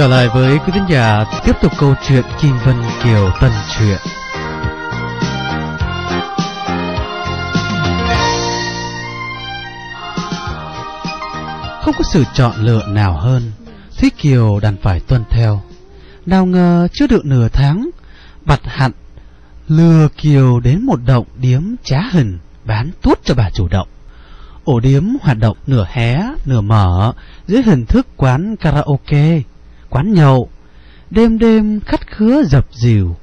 Trở lại với quý khán giả tiếp tục câu chuyện Kim Vân Kiều Tân Truyện. Không có sự chọn lựa nào hơn, Thúy Kiều đành phải tuân theo. Nào ngờ chưa được nửa tháng, bặt hặn lừa Kiều đến một động điếm trá hình bán tuốt cho bà chủ động. Ổ điếm hoạt động nửa hé, nửa mở dưới hình thức quán karaoke, quán nhậu. Đêm đêm khách khứa dập dìu,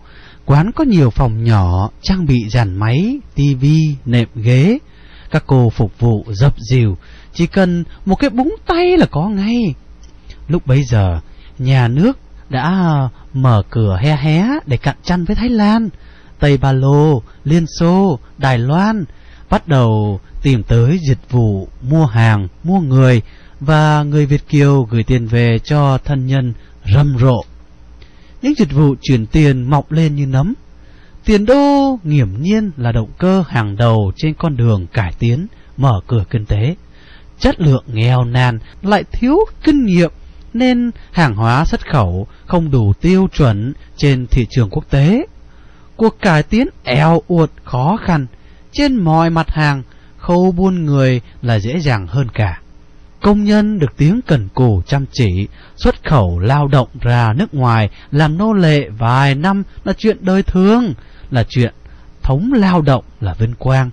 quán có nhiều phòng nhỏ trang bị dàn máy, tivi, nệm ghế. Các cô phục vụ dập dìu, chỉ cần một cái búng tay là có ngay. Lúc bấy giờ, nhà nước đã mở cửa hé hé để cạnh tranh với Thái Lan, Tây Ba Lô, Liên Xô, Đài Loan, bắt đầu tìm tới dịch vụ mua hàng, mua người và người Việt Kiều gửi tiền về cho thân nhân rầm rộ. Những dịch vụ chuyển tiền mọc lên như nấm. Tiền đô nghiễm nhiên là động cơ hàng đầu trên con đường cải tiến, mở cửa kinh tế. Chất lượng nghèo nàn lại thiếu kinh nghiệm nên hàng hóa xuất khẩu không đủ tiêu chuẩn trên thị trường quốc tế. Cuộc cải tiến eo uột khó khăn trên mọi mặt hàng, khâu buôn người là dễ dàng hơn cả. Công nhân được tiếng cần cù chăm chỉ, xuất khẩu lao động ra nước ngoài làm nô lệ vài năm là chuyện đời thường, là chuyện thống lao động là vinh quang.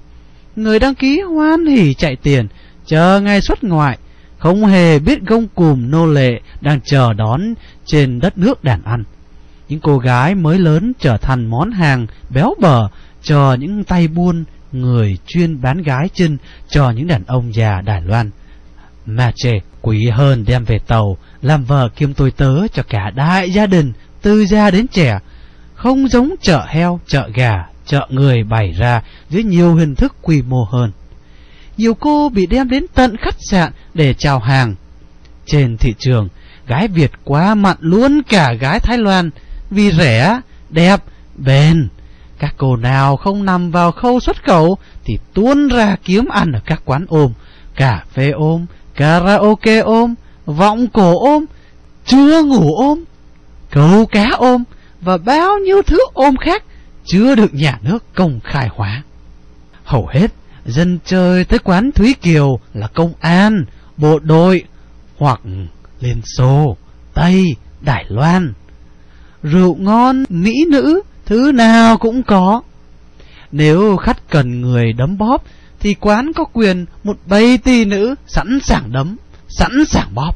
Người đăng ký hoan hỉ chạy tiền, chờ ngày xuất ngoại, không hề biết gông cùm nô lệ đang chờ đón trên đất nước đàn ăn. Những cô gái mới lớn trở thành món hàng béo bở cho những tay buôn người chuyên bán gái chân cho những đàn ông già Đài Loan. Mà trẻ quý hơn đem về tàu, làm vợ kiêm tôi tớ cho cả đại gia đình, từ già đến trẻ. Không giống chợ heo, chợ gà, chợ người bày ra dưới nhiều hình thức quy mô hơn. Nhiều cô bị đem đến tận khách sạn để chào hàng. Trên thị trường, gái Việt quá mặn luôn cả gái Thái Loan vì rẻ, đẹp, bền. Các cô nào không nằm vào khâu xuất khẩu thì tuôn ra kiếm ăn ở các quán ôm, cà phê ôm, karaoke ôm, vọng cổ ôm, chưa ngủ ôm, câu cá ôm và bao nhiêu thứ ôm khác chưa được nhà nước công khai hóa. Hầu hết dân chơi tới quán Thúy Kiều là công an, bộ đội hoặc Liên Xô, Tây, Đài Loan. Rượu ngon, mỹ nữ thứ nào cũng có. Nếu khách cần người đấm bóp, thì quán có quyền một bầy tỳ nữ sẵn sàng đấm, sẵn sàng bóp.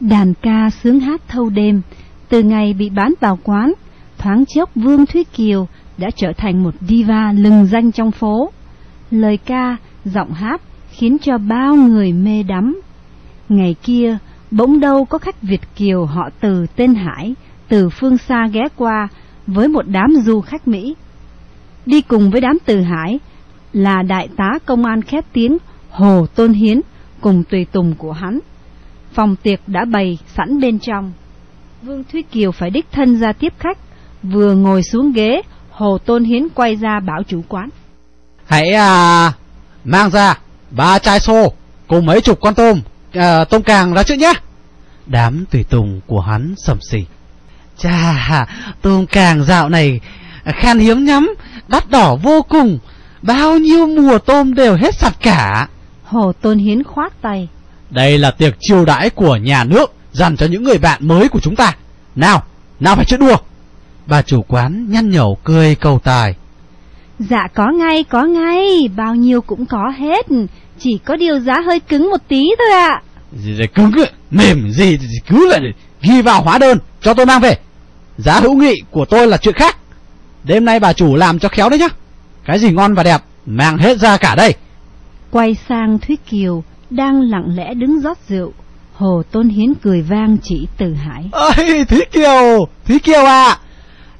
Đàn ca sướng hát thâu đêm, từ ngày bị bán vào quán, thoáng chốc Vương Thúy Kiều đã trở thành một diva lừng danh trong phố. Lời ca, giọng hát khiến cho bao người mê đắm. Ngày kia, bỗng đâu có khách Việt Kiều họ từ tên Hải, từ phương xa ghé qua với một đám du khách Mỹ. Đi cùng với đám từ Hải là đại tá công an khét tiếng Hồ Tôn Hiến cùng tùy tùng của hắn. Phòng tiệc đã bày sẵn bên trong. Vương Thúy Kiều phải đích thân ra tiếp khách, vừa ngồi xuống ghế, Hồ Tôn Hiến quay ra bảo chủ quán. Hãy à, mang ra ba chai xô cùng mấy chục con tôm, à, tôm càng ra trước nhé. Đám tùy tùng của hắn sầm xì. Chà, tôm càng dạo này khan hiếm nhắm, đắt đỏ vô cùng, bao nhiêu mùa tôm đều hết sạch cả. Hồ Tôn Hiến khoát tay. Đây là tiệc chiêu đãi của nhà nước dành cho những người bạn mới của chúng ta. Nào, nào phải chơi đùa. Bà chủ quán nhăn nhẩu cười cầu tài. Dạ có ngay, có ngay, bao nhiêu cũng có hết, chỉ có điều giá hơi cứng một tí thôi ạ. Gì đấy cứng, mềm gì thì cứ lại ghi vào hóa đơn, cho tôi mang về. Giá hữu nghị của tôi là chuyện khác. Đêm nay bà chủ làm cho khéo đấy nhá. Cái gì ngon và đẹp, mang hết ra cả đây. Quay sang Thúy Kiều, đang lặng lẽ đứng rót rượu. Hồ Tôn Hiến cười vang chỉ Từ Hải. Ơi, Thúy Kiều, Thúy Kiều à,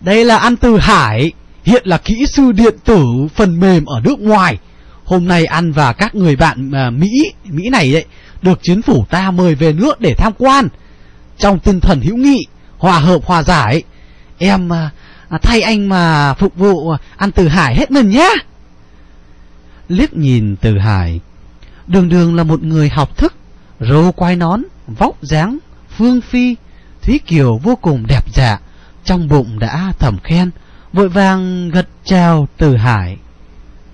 đây là ăn Từ Hải, hiện là kỹ sư điện tử phần mềm ở nước ngoài. Hôm nay ăn và các người bạn à, Mỹ, Mỹ này đấy, được chính phủ ta mời về nước để tham quan. Trong tinh thần hữu nghị, hòa hợp hòa giải, em à, thay anh mà phục vụ ăn Từ Hải hết mình nhá. Liếc nhìn Từ Hải, đường đường là một người học thức, râu quai nón, vóc dáng, phương phi, Thúy Kiều vô cùng đẹp dạ, trong bụng đã thầm khen, vội vàng gật chào Từ Hải.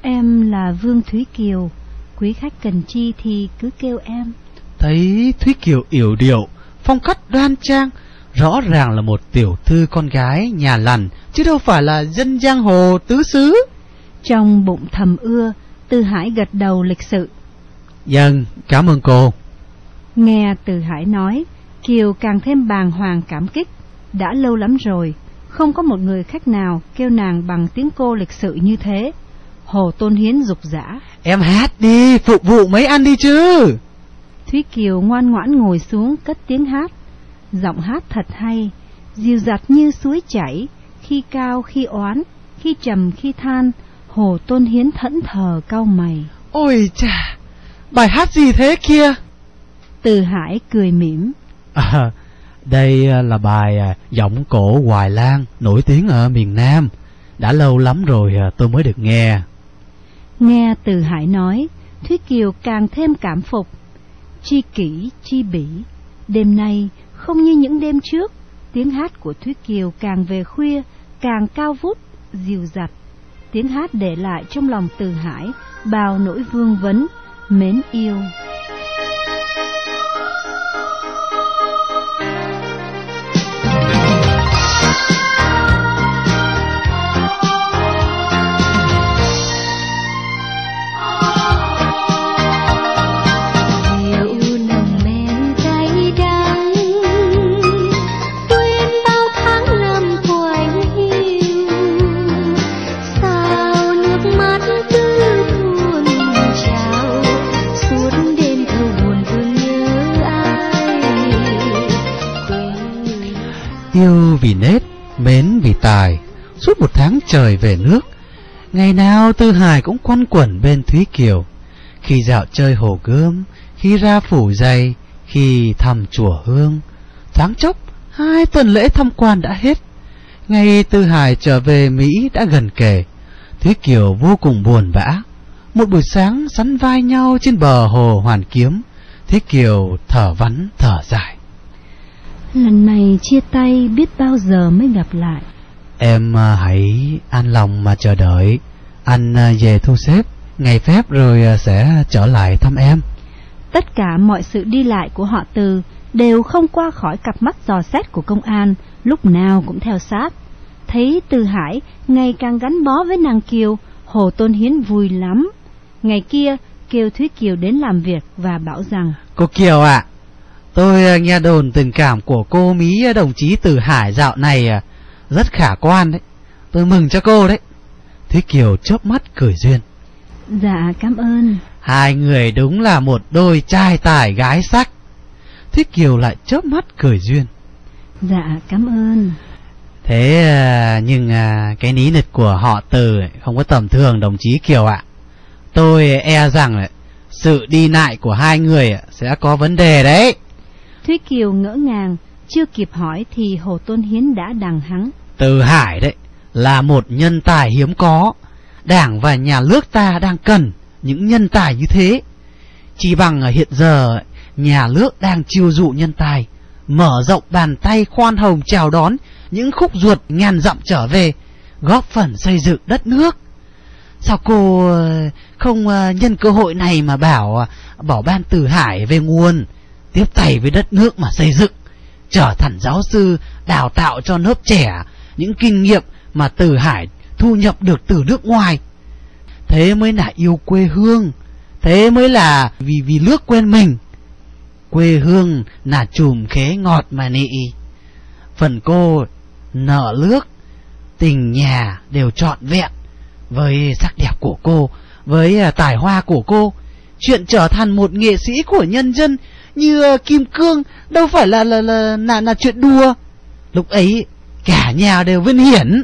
Em là Vương Thúy Kiều, quý khách cần chi thì cứ kêu em. Thấy Thúy Kiều yểu điệu, phong cách đoan trang, rõ ràng là một tiểu thư con gái nhà lành, chứ đâu phải là dân giang hồ tứ xứ. Trong bụng thầm ưa, Từ Hải gật đầu lịch sự. Dân, cảm ơn cô. Nghe Từ Hải nói, Kiều càng thêm bàng hoàng cảm kích. Đã lâu lắm rồi, không có một người khách nào kêu nàng bằng tiếng cô lịch sự như thế. Hồ Tôn Hiến dục dã. Em hát đi, phục vụ mấy ăn đi chứ. Thúy Kiều ngoan ngoãn ngồi xuống cất tiếng hát. Giọng hát thật hay, dịu dặt như suối chảy, khi cao khi oán, khi trầm khi than, Hồ Tôn Hiến thẫn thờ cau mày. Ôi chà, bài hát gì thế kia? Từ Hải cười mỉm. À, đây là bài à, giọng cổ Hoài Lan nổi tiếng ở miền Nam. Đã lâu lắm rồi à, tôi mới được nghe. Nghe Từ Hải nói, Thúy Kiều càng thêm cảm phục. Chi kỷ, chi bỉ. Đêm nay, không như những đêm trước, tiếng hát của Thúy Kiều càng về khuya, càng cao vút, dịu dặt. Tiếng hát để lại trong lòng Từ Hải bao nỗi vương vấn, mến yêu. Yêu vì nết, mến vì tài, suốt một tháng trời về nước. Ngày nào Tư Hải cũng quan quẩn bên Thúy Kiều. Khi dạo chơi hồ gươm, khi ra phủ dày, khi thăm chùa hương. Thoáng chốc, hai tuần lễ thăm quan đã hết. Ngày Tư Hải trở về Mỹ đã gần kề. Thúy Kiều vô cùng buồn bã. Một buổi sáng sắn vai nhau trên bờ hồ Hoàn Kiếm. Thúy Kiều thở vắn thở dài. Lần này chia tay biết bao giờ mới gặp lại. Em à, hãy an lòng mà chờ đợi Anh à, về thu xếp Ngày phép rồi à, sẽ trở lại thăm em Tất cả mọi sự đi lại của họ từ đều không qua khỏi cặp mắt dò xét của công an, lúc nào cũng theo sát. Thấy Từ Hải ngày càng gắn bó với nàng Kiều, Hồ Tôn Hiến vui lắm. Ngày kia, kêu Thúy Kiều đến làm việc và bảo rằng Cô Kiều ạ Tôi à, nghe đồn tình cảm của cô Mỹ à, đồng chí Từ Hải dạo này à, Rất khả quan đấy Tôi mừng cho cô đấy Thúy Kiều chớp mắt cười duyên Dạ cảm ơn. Hai người đúng là một đôi trai tài gái sắc Thúy Kiều lại chớp mắt cười duyên Dạ cảm ơn. Thế nhưng cái ní nịch của họ từ không có tầm thường đồng chí Kiều ạ. Tôi e rằng sự đi lại của hai người sẽ có vấn đề đấy. Thúy Kiều ngỡ ngàng, chưa kịp hỏi thì Hồ Tôn Hiến đã đằng hắng. Từ Hải đấy là một nhân tài hiếm có. Đảng và nhà nước ta đang cần những nhân tài như thế. Chỉ bằng hiện giờ nhà nước đang chiêu dụ nhân tài, mở rộng bàn tay khoan hồng chào đón những khúc ruột ngàn dặm trở về, góp phần xây dựng đất nước. Sao cô ờ, không ờ, nhân cơ hội này mà bảo ờ, bỏ ban Từ Hải về nguồn, tiếp tay với đất nước mà xây dựng, trở thành giáo sư đào tạo cho lớp trẻ những kinh nghiệm mà Từ Hải thu nhập được từ nước ngoài. Thế mới là yêu quê hương, thế mới là vì vì nước quên mình. Quê hương là chùm khế ngọt mà nị. Phần cô nợ nước, tình nhà đều trọn vẹn với sắc đẹp của cô, với à, tài hoa của cô. Chuyện trở thành một nghệ sĩ của nhân dân như à, Kim Cương đâu phải là là là là, là chuyện đùa. Lúc ấy cả nhà đều vinh hiển.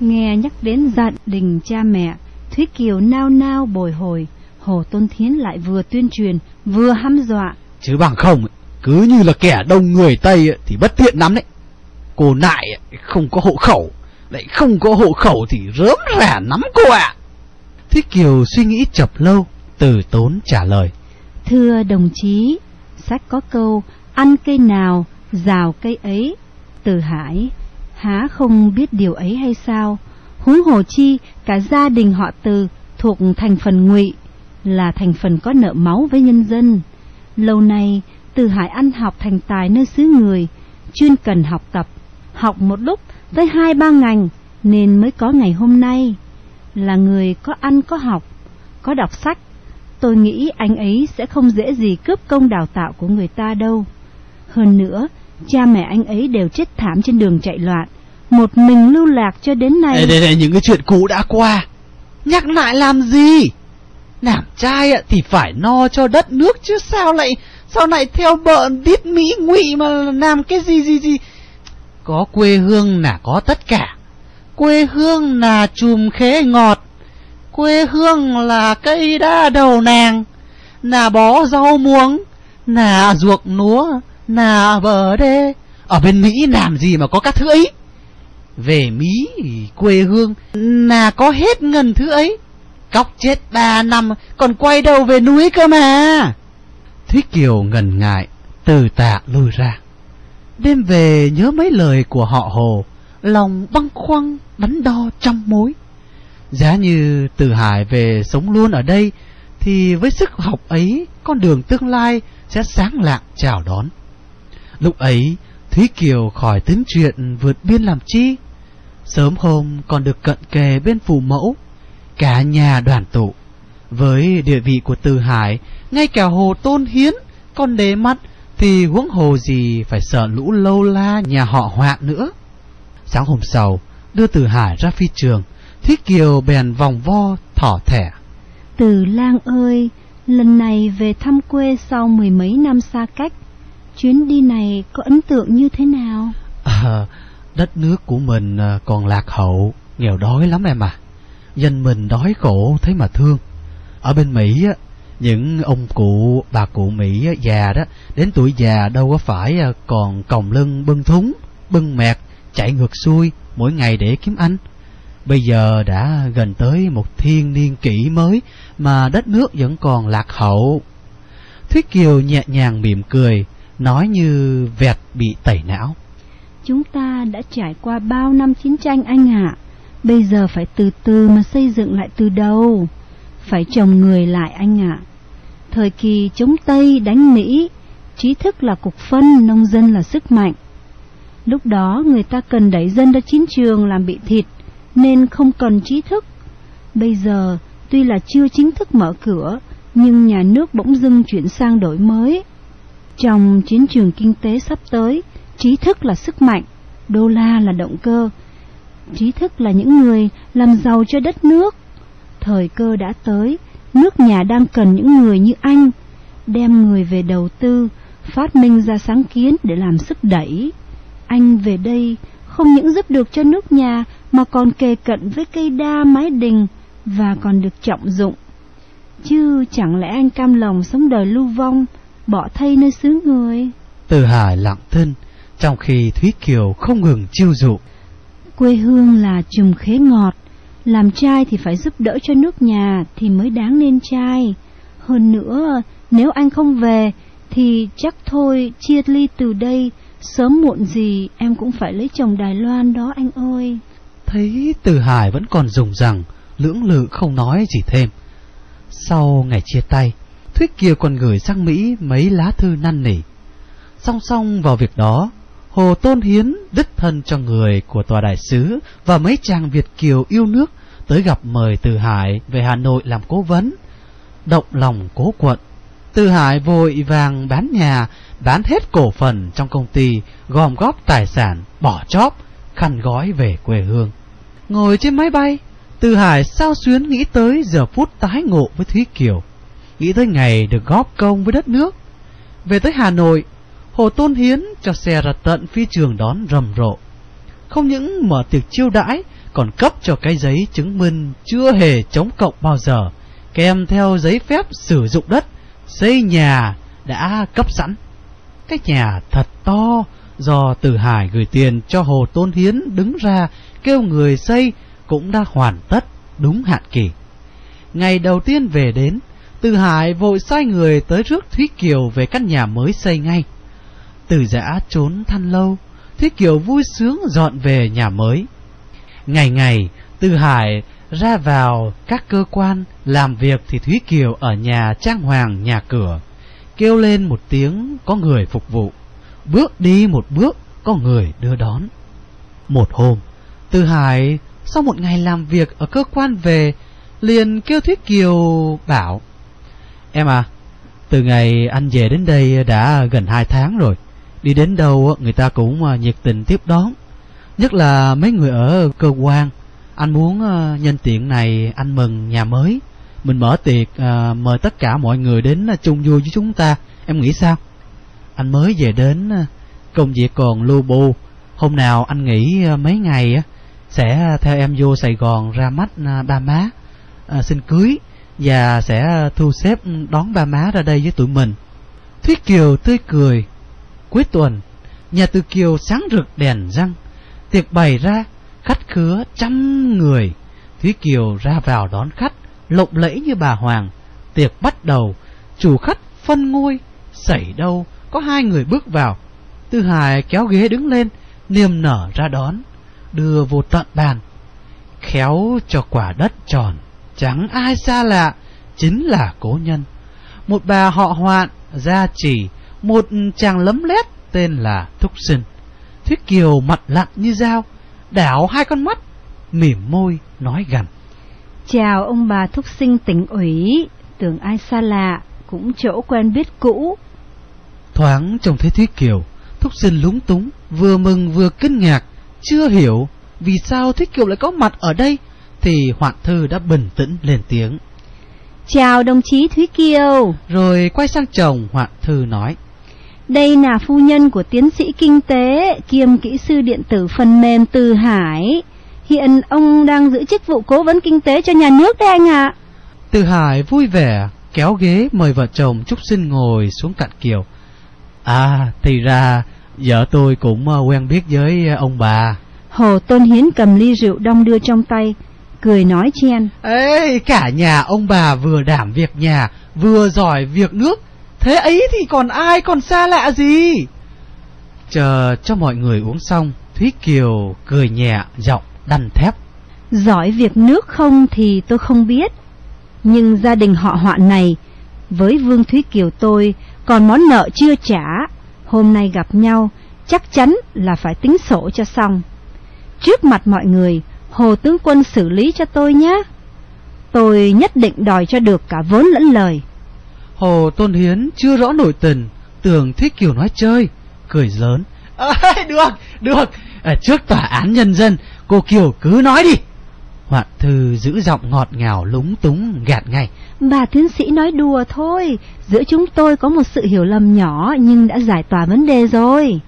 Nghe nhắc đến gia đình cha mẹ, Thúy Kiều nao nao bồi hồi, Hồ Tôn Thiến lại vừa tuyên truyền, vừa hăm dọa. Chứ bằng không, cứ như là kẻ đông người Tây ấy, thì bất tiện lắm đấy. Cô nại không có hộ khẩu, lại không có hộ khẩu thì rớm rả lắm cô ạ. Thích Kiều suy nghĩ chập lâu, từ tốn trả lời. Thưa đồng chí, sách có câu, ăn cây nào, rào cây ấy. Từ Hải há không biết điều ấy hay sao? Huống hồ chi cả gia đình họ Từ thuộc thành phần ngụy là thành phần có nợ máu với nhân dân. Lâu nay Từ Hải ăn học thành tài nơi xứ người, chuyên cần học tập, học một lúc tới hai ba ngành nên mới có ngày hôm nay. Là người có ăn có học, có đọc sách, tôi nghĩ anh ấy sẽ không dễ gì cướp công đào tạo của người ta đâu. Hơn nữa, cha mẹ anh ấy đều chết thảm trên đường chạy loạn, một mình lưu lạc cho đến nay. Đây, đây, đây, những cái chuyện cũ đã qua. Nhắc lại làm gì? Làm trai ạ thì phải no cho đất nước chứ sao lại sao lại theo bợn tiết Mỹ ngụy mà làm cái gì gì gì. Có quê hương là có tất cả. Quê hương là chùm khế ngọt. Quê hương là cây đa đầu nàng. Là bó rau muống. Là ruộng lúa. Là bờ đê. Ở bên Mỹ làm gì mà có các thứ ấy. Về Mỹ quê hương là có hết ngần thứ ấy. Cóc chết ba năm còn quay đầu về núi cơ mà. Thúy Kiều ngần ngại, từ tạ lui ra. Đêm về nhớ mấy lời của họ Hồ, lòng băng khoăn đắn đo trong mối. Giá như từ Hải về sống luôn ở đây, thì với sức học ấy, con đường tương lai sẽ sáng lạng chào đón. Lúc ấy, Thúy Kiều khỏi tính chuyện vượt biên làm chi. Sớm hôm còn được cận kề bên phù mẫu, cả nhà đoàn tụ. Với địa vị của Từ Hải, ngay cả Hồ Tôn Hiến còn đề mắt thì huống hồ gì phải sợ lũ lâu la nhà họ hoạn nữa. Sáng hôm sau, đưa Từ Hải ra phi trường, Thiết Kiều bèn vòng vo thỏ thẻ. Từ lang ơi, lần này về thăm quê sau mười mấy năm xa cách, chuyến đi này có ấn tượng như thế nào? À, đất nước của mình à, còn lạc hậu, nghèo đói lắm em à. Dân mình đói khổ thế mà thương. Ở bên Mỹ á, những ông cụ, bà cụ Mỹ già đó, đến tuổi già đâu có phải à, còn còng lưng bưng thúng, bưng mẹt, chạy ngược xuôi mỗi ngày để kiếm ăn. Bây giờ đã gần tới một thiên niên kỷ mới mà đất nước vẫn còn lạc hậu. Thuyết Kiều nhẹ nhàng mỉm cười, nói như vẹt bị tẩy não. Chúng ta đã trải qua bao năm chiến tranh anh ạ. Bây giờ phải từ từ mà xây dựng lại từ đầu. Phải trồng người lại anh ạ. Thời kỳ chống Tây đánh Mỹ, trí thức là cục phân, nông dân là sức mạnh. Lúc đó người ta cần đẩy dân ra chiến trường làm bị thịt, nên không cần trí thức. Bây giờ, tuy là chưa chính thức mở cửa, nhưng nhà nước bỗng dưng chuyển sang đổi mới. Trong chiến trường kinh tế sắp tới, trí thức là sức mạnh, đô la là động cơ. Trí thức là những người làm giàu cho đất nước. Thời cơ đã tới, nước nhà đang cần những người như anh, đem người về đầu tư, phát minh ra sáng kiến để làm sức đẩy. Anh về đây không những giúp được cho nước nhà mà còn kề cận với cây đa mái đình và còn được trọng dụng. Chứ chẳng lẽ anh cam lòng sống đời lưu vong, bỏ thay nơi xứ người? Từ Hải lặng thinh, trong khi Thúy Kiều không ngừng chiêu dụ. Quê hương là chùm khế ngọt, làm trai thì phải giúp đỡ cho nước nhà thì mới đáng nên trai. Hơn nữa, nếu anh không về thì chắc thôi chia ly từ đây, sớm muộn gì em cũng phải lấy chồng Đài Loan đó anh ơi. Thấy Từ Hải vẫn còn dùng rằng, lưỡng lự không nói gì thêm. Sau ngày chia tay, Thuyết Kiều còn gửi sang Mỹ mấy lá thư năn nỉ. Song song vào việc đó, Hồ Tôn Hiến đích thân cho người của tòa đại sứ và mấy chàng Việt Kiều yêu nước tới gặp mời Từ Hải về Hà Nội làm cố vấn. Động lòng cố quận, Từ Hải vội vàng bán nhà, bán hết cổ phần trong công ty, gom góp tài sản, bỏ chóp, khăn gói về quê hương. Ngồi trên máy bay, Từ Hải sao xuyến nghĩ tới giờ phút tái ngộ với Thúy Kiều, nghĩ tới ngày được góp công với đất nước. Về tới Hà Nội, Hồ Tôn Hiến cho xe ra tận phi trường đón rầm rộ. Không những mở tiệc chiêu đãi, còn cấp cho cái giấy chứng minh chưa hề chống cộng bao giờ, kèm theo giấy phép sử dụng đất, xây nhà đã cấp sẵn. Cái nhà thật to, do Từ Hải gửi tiền cho Hồ Tôn Hiến đứng ra kêu người xây cũng đã hoàn tất đúng hạn kỳ. Ngày đầu tiên về đến, Từ Hải vội sai người tới rước Thúy Kiều về căn nhà mới xây ngay. từ giã trốn than lâu, Thúy Kiều vui sướng dọn về nhà mới. Ngày ngày, Từ Hải ra vào các cơ quan làm việc thì Thúy Kiều ở nhà trang hoàng nhà cửa, kêu lên một tiếng có người phục vụ, bước đi một bước có người đưa đón. Một hôm, Từ Hải sau một ngày làm việc ở cơ quan về liền kêu thuyết Kiều bảo Em à, từ ngày anh về đến đây đã gần hai tháng rồi. Đi đến đâu người ta cũng à, nhiệt tình tiếp đón. Nhất là mấy người ở cơ quan. Anh muốn à, nhân tiện này anh mừng nhà mới. Mình mở tiệc à, mời tất cả mọi người đến à, chung vui với chúng ta. Em nghĩ sao? Anh mới về đến à, công việc còn lu bu. Hôm nào anh nghỉ à, mấy ngày Sẽ theo em vô Sài Gòn ra mắt ba má. Xin cưới Và sẽ thu xếp đón ba má ra đây với tụi mình. Thúy Kiều tươi cười. Cuối tuần, nhà Từ Kiều sáng rực đèn răng, tiệc bày ra, khách khứa trăm người. Thúy Kiều ra vào đón khách, lộng lẫy như bà Hoàng. Tiệc bắt đầu, chủ khách phân ngôi, xảy đâu, có hai người bước vào. Tư Hải kéo ghế đứng lên, niềm nở ra đón, đưa vô tận bàn. Khéo cho quả đất tròn, chẳng ai xa lạ, chính là cố nhân. Một bà họ hoạn, gia chỉ, một chàng lấm lét tên là Thúc Sinh. Thuyết Kiều mặt lặn như dao, đảo hai con mắt, mỉm môi nói gần. Chào ông bà Thúc Sinh tỉnh ủy, tưởng ai xa lạ, cũng chỗ quen biết cũ. Thoáng trông thấy Thuyết Kiều, Thúc Sinh lúng túng, vừa mừng vừa kinh ngạc, chưa hiểu vì sao Thuyết Kiều lại có mặt ở đây, thì Hoạn Thư đã bình tĩnh lên tiếng. Chào đồng chí Thúy Kiều. Rồi quay sang chồng Hoạn Thư nói. Đây là phu nhân của tiến sĩ kinh tế kiêm kỹ sư điện tử phần mềm Từ Hải. Hiện ông đang giữ chức vụ cố vấn kinh tế cho nhà nước đấy anh ạ. Từ Hải vui vẻ kéo ghế mời vợ chồng Trúc Sinh ngồi xuống cạnh Kiều. À, thì ra vợ tôi cũng ờ, quen biết với ờ, ông bà. Hồ Tôn Hiến cầm ly rượu đong đưa trong tay, cười nói chen. Ê, cả nhà ông bà vừa đảm việc nhà, vừa giỏi việc nước, Thế ấy thì còn ai còn xa lạ gì Chờ cho mọi người uống xong Thúy Kiều cười nhẹ giọng đằn thép. Giỏi việc nước không thì tôi không biết. Nhưng gia đình họ hoạn này Với Vương Thúy Kiều tôi Còn món nợ chưa trả. Hôm nay gặp nhau Chắc chắn là phải tính sổ cho xong. Trước mặt mọi người Hồ tướng quân xử lý cho tôi nhé. Tôi nhất định đòi cho được cả vốn lẫn lời. Hồ Tôn Hiến chưa rõ nổi tình, tưởng Thích Kiều nói chơi, cười lớn. À, được, được, à, trước tòa án nhân dân, cô Kiều cứ nói đi. Hoạn thư giữ giọng ngọt ngào lúng túng gạt ngay. Bà tiến sĩ nói đùa thôi, giữa chúng tôi có một sự hiểu lầm nhỏ nhưng đã giải tỏa vấn đề rồi.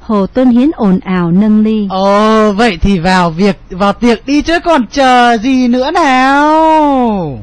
Hồ Tôn Hiến ồn ào nâng ly. Ồ, vậy thì vào việc, vào tiệc đi chứ còn chờ gì nữa nào.